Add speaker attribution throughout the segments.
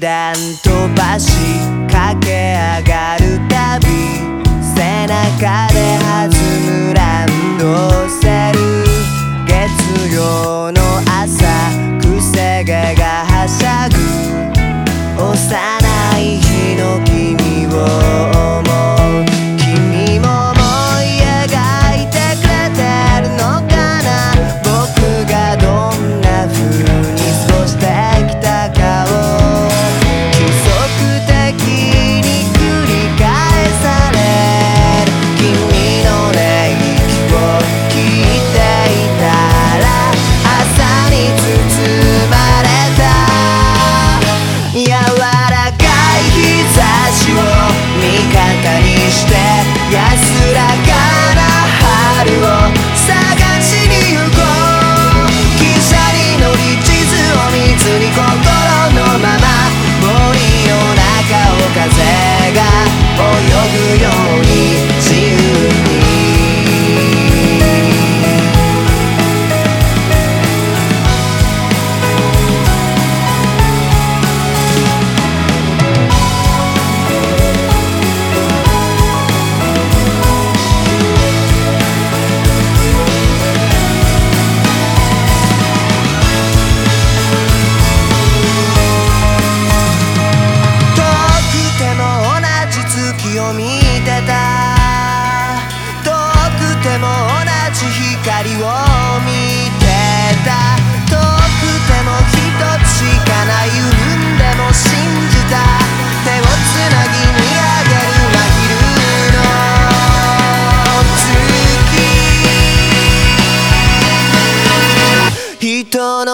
Speaker 1: 段飛ばし駆け上がるたび背中で弾むランドセル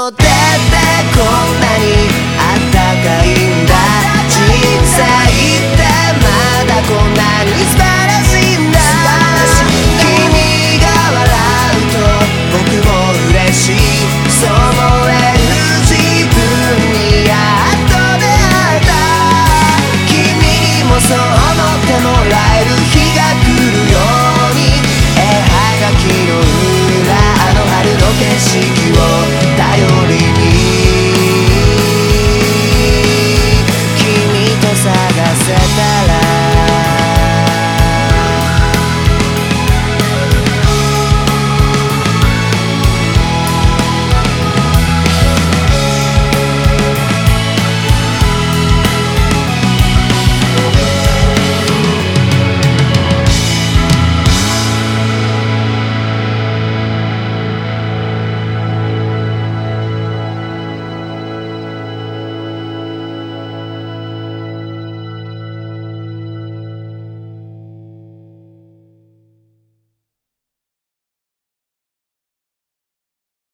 Speaker 1: のてこんなにあったかいんだ小さいってまだこんなにスパ